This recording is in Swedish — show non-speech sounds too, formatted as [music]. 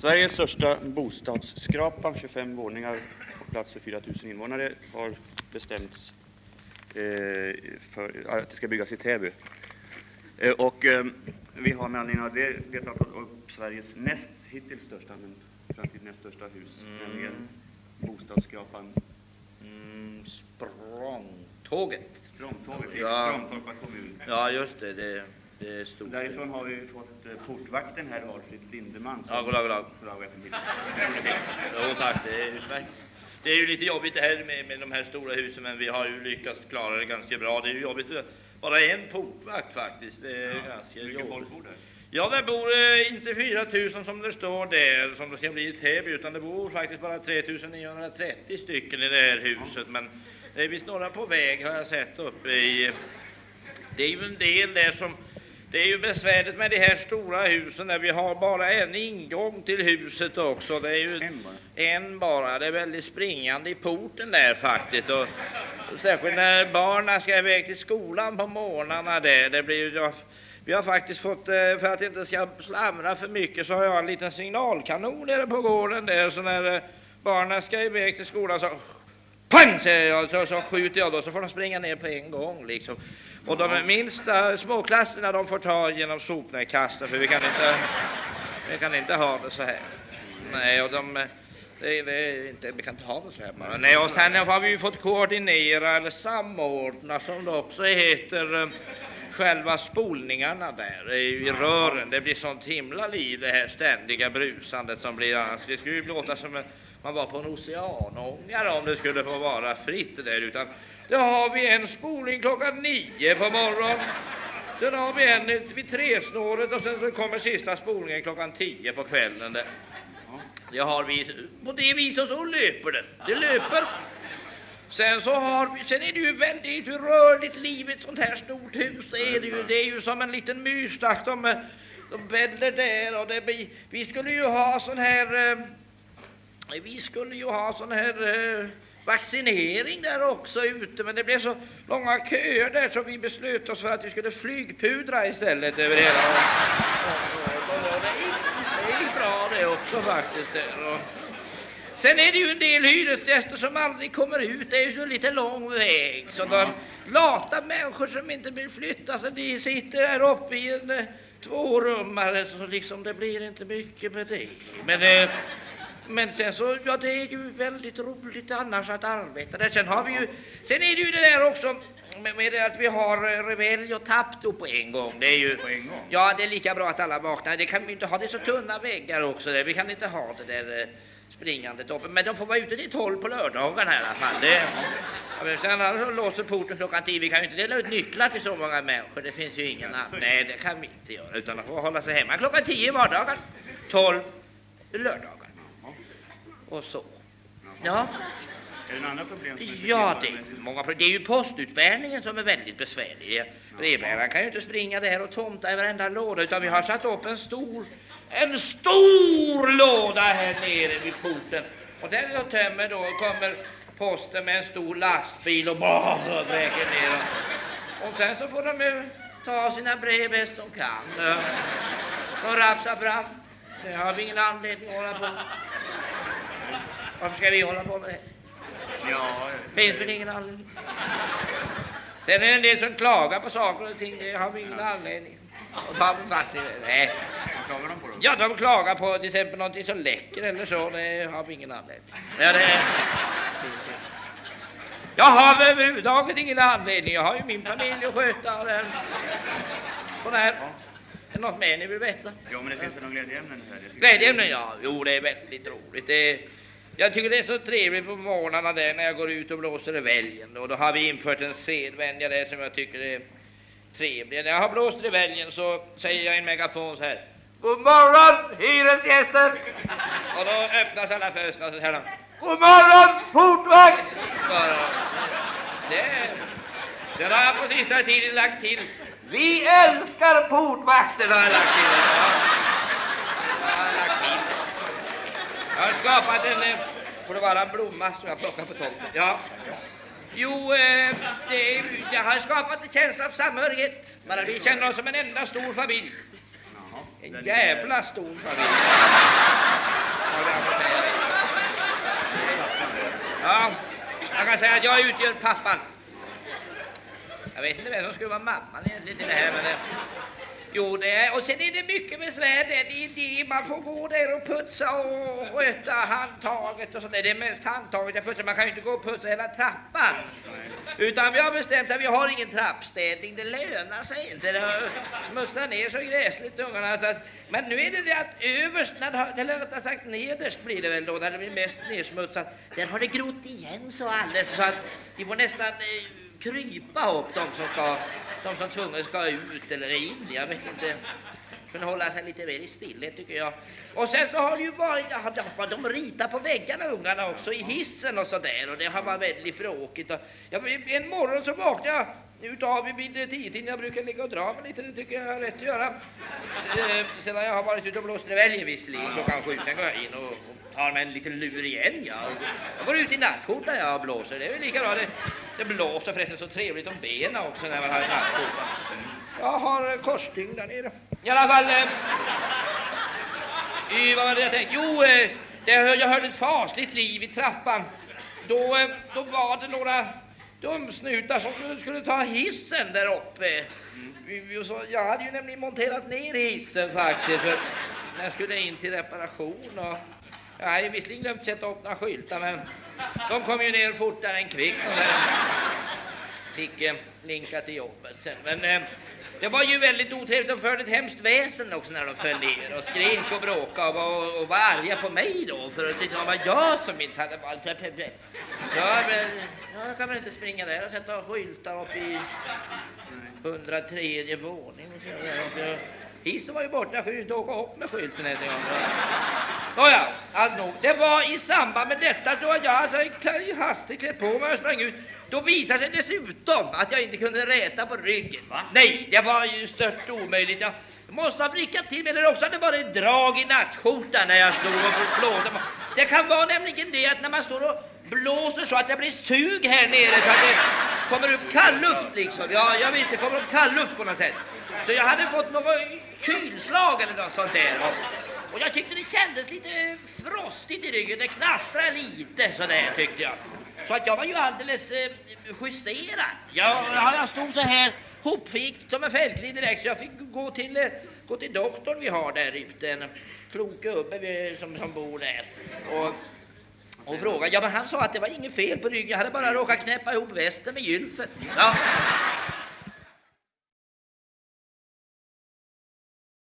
Sveriges största bostadsskrapa, 25 våningar och plats för 4 000 invånare, har bestämts eh, för att det ska byggas i Täby. Eh, och eh, vi har med anledning av det letat upp Sveriges näst hittills största, men framtid näst största hus, Mm. nämligen bostadsskrapan Mm, språngtåget. Strömtåget i Ja. Strömtorpa kommun. Ja, just det. Det, det stort. Därifrån har vi fått eh, portvakten här, Alfred Lindeman. Ja, goddag, goddag. Goddag och eftermiddag. [laughs] Jo, tack. Det är utmärkt. Det är ju lite jobbigt det här med, med de här stora husen, men vi har ju lyckats klara det ganska bra. Det är ju jobbigt. Bara en portvakt faktiskt. Det är ganska Hur mycket jobbigt. folk bor där? Ja, det bor eh, inte 4 000 som det står där, som det ska bli i Täby, utan det bor faktiskt bara 3 930 stycken i det här huset. Men det är visst några på väg har jag sett uppe i... Det är ju en del där som... Det är ju besvärligt med de här stora husen när vi har bara en ingång till huset också. Det är ju En bara. en bara. Det är väldigt springande i porten där faktiskt. Och, särskilt när barnen ska iväg till skolan på morgnarna där. Det blir ju... ja, Vi har faktiskt fått, eh, för att inte ska slamra för mycket, så har jag en liten signalkanon nere på gården där. Så när eh, barnen ska iväg till skolan så pang säger jag, så, så skjuter jag då, så får de springa ner på en gång liksom. Och de minsta småklasserna de får ta genom sopnedkastet för vi kan inte, vi kan inte ha det så här. Nej, och de, det, det inte, vi kan inte ha det så här bara. Nej, och sen har vi ju fått koordinera eller samordna som det också heter eh, själva spolningarna där i rören. Det blir sånt himla liv det här ständiga brusandet som blir annars. Det skulle ju låta som en- man var på en oceanångare om det skulle få vara fritt där. Utan då har vi en spolning klockan nio på morgonen. Sen har vi en vid tresnåret och sen så kommer sista spolningen klockan tio på kvällen. Där. Det har vi. På det viset så löper det. Det löper. Sen så har vi, sen är det ju väldigt rörligt liv i ett sånt här stort hus. Det är det ju, det är ju som en liten myrstack. De, eh, de bäddar där och det blir, vi skulle ju ha sån här, eh, vi skulle ju ha sån här eh, vaccinering där också ute, men det blev så långa köer där så vi beslöt oss för att vi skulle flygpudra istället över hela området. Och det gick- Det gick bra det också faktiskt. Där. Och, Sen är det ju en del hyresgäster som aldrig kommer ut. Det är ju så lite lång väg. Så de lata människor som inte vill flytta så de sitter här uppe i en eh, tvårummare så liksom det blir inte mycket med det. Men, eh, men sen så, ja det är ju väldigt roligt annars att arbeta där. Sen har vi ju, sen är det ju det där också med, med att vi har eh, revelj och tappdo på en gång. Det är ju, På en gång? Ja, det är lika bra att alla vaknar. Det kan vi inte ha. Det är så tunna väggar också där. Vi kan inte ha det där eh, springandet uppe. Men de får vara ute till tolv på lördagarna i alla fall. Det, annars låser porten klockan tio. Vi kan ju inte dela ut nycklar till så många människor. Det finns ju ingen annan. Nej, det kan vi inte göra. Utan de får hålla sig hemma klockan tio vardagar. Tolv lördagar. Och så. Ja. Är det en annan problem? Ja, det är, många, pro- det är ju postutbärningen som är väldigt besvärlig. Brevbäraren kan ju inte springa där och tomta i varenda låda, utan vi har satt upp en stor, en stor låda här nere vid porten. Och där då tömmer då, kommer posten med en stor lastbil och bara väger ner dem. Och sen så får de ju ta sina brev bäst de kan. eh, Och rafsa fram. Det har vi ingen anledning att hålla på. Varför ska vi hålla på med det? Ja, Finns väl ingen anledning. Sen är det en del som klagar på saker och ting. Det har vi ingen anledning att ta. Nej. på då? Ja, de klagar på till exempel någonting som läcker eller så. Det har vi ingen anledning. Ja, det. Jag har överhuvudtaget ingen anledning. Jag har ju min familj att sköta. Och den. Sån här. Är något mer ni vill veta? Ja, men det finns väl några glädjeämnen Glädjeämnen, ja. Jo, det är väldigt roligt. Det jag tycker det är så trevligt på morgnarna där när jag går ut och blåser i välgen. Och då har vi infört en sedvänja där som jag tycker är trevlig. När jag har blåst i välgen så säger jag i en megafon så här. God morgon hyresgäster! Och då öppnas alla fönster och så säger de. God morgon portvakt! Det. Sen har jag på sista tiden lagt till. Vi älskar portvakter har jag lagt till. skapat en... Eh, får det vara en blomma som jag plockar på tomten? Ja. Jo, eh, det, det har skapat en känsla av samhörighet. Men vi känner oss som en enda stor familj. En jävla stor familj. Ja, jag kan säga att jag utgör pappan. Jag vet inte vem som skulle vara mamman egentligen i det här, men... Eh, Jo, det är, och sen är det mycket besvär där. Det är det man får gå där och putsa och sköta handtaget och sånt där. Det är mest handtaget jag putsar. Man kan ju inte gå och putsa hela trappan. Utan vi har bestämt att vi har ingen trappstädning. Det lönar sig inte. Det smutsar ner så gräsligt ungarna. Så att, men nu är det det att överst, när eller rättare sagt nederst blir det väl då, när det blir mest nersmutsat. Där har det grott igen så alldeles så att vi får nästan eh, krypa upp de som ska, de som tvunget ska ut eller in. Jag vet inte. Kunna hålla sig lite väl i stillhet tycker jag. Och sen så har det ju varit, ja, de- ritar på väggarna ungarna också i hissen och sådär och det har varit väldigt bråkigt. Och, ja, en morgon så vaknade jag utav vid tio Jag brukar ligga och dra mig lite, det tycker jag har rätt att göra. Eh, Sedan jag har varit ute och blåst revelj visserligen klockan sju, sen går jag in och, tar mig en liten lur igen. Ja. Jag går ut i nattskjorta jag och blåser, det är väl lika bra. Det, det blåser förresten så trevligt om benen också när man har nattskjorta. Jag har korstyngd där nere. I alla fall... Eh, vad var det jag tänkte? Jo, eh, det, jag hörde ett fasligt liv i trappan. Då, eh, då var det några dumsnutar som skulle, ta hissen där uppe. Så, jag hade ju nämligen monterat ner hissen faktiskt. För den skulle in till reparation. Och, jag hade visserligen glömt sätta upp några skyltar men de kom ju ner fortare än kvickt. Fick eh, linka till jobbet sen. Men eh, det var ju väldigt otrevligt. De förde ett hemskt väsen också när de föll ner och skrek och bråkade och var, och var arga på mig då för att liksom, det var jag som inte hade valt. Ja, men jag kan väl inte springa där och sätta skyltar upp i 103 våningen. Hissen var ju borta, jag kunde inte åka upp med skylten ens en gång. Nåja, allt nog. Det var i samband med detta då jag alltså hastigt klätt på mig och sprang ut. Då visade sig dessutom att jag inte kunde räta på ryggen. Nej, det var ju stört omöjligt. Jag måste ha vrickat till mig, eller också hade det varit drag i nattskjortan när jag stod och blåste. Det kan vara nämligen det att när man står och blåser så att det blir sug här nere så att det kommer upp kallluft liksom. Ja, jag vet inte, det kommer upp kallluft på något sätt. Så jag hade fått något kylslag eller något sånt där. Och, och jag tyckte det kändes lite frostigt i ryggen, det knastrade lite sådär tyckte jag. Så att jag var ju alldeles eh, justerad. Jag, jag stod så här hopfikt som en fältlig direkt så jag fick gå till, eh, gå till doktorn vi har där ute, en klok gubbe som, som bor där. Och, och frågade, ja men han sa att det var inget fel på ryggen, jag hade bara råkat knäppa ihop västen med gylfen. Ja,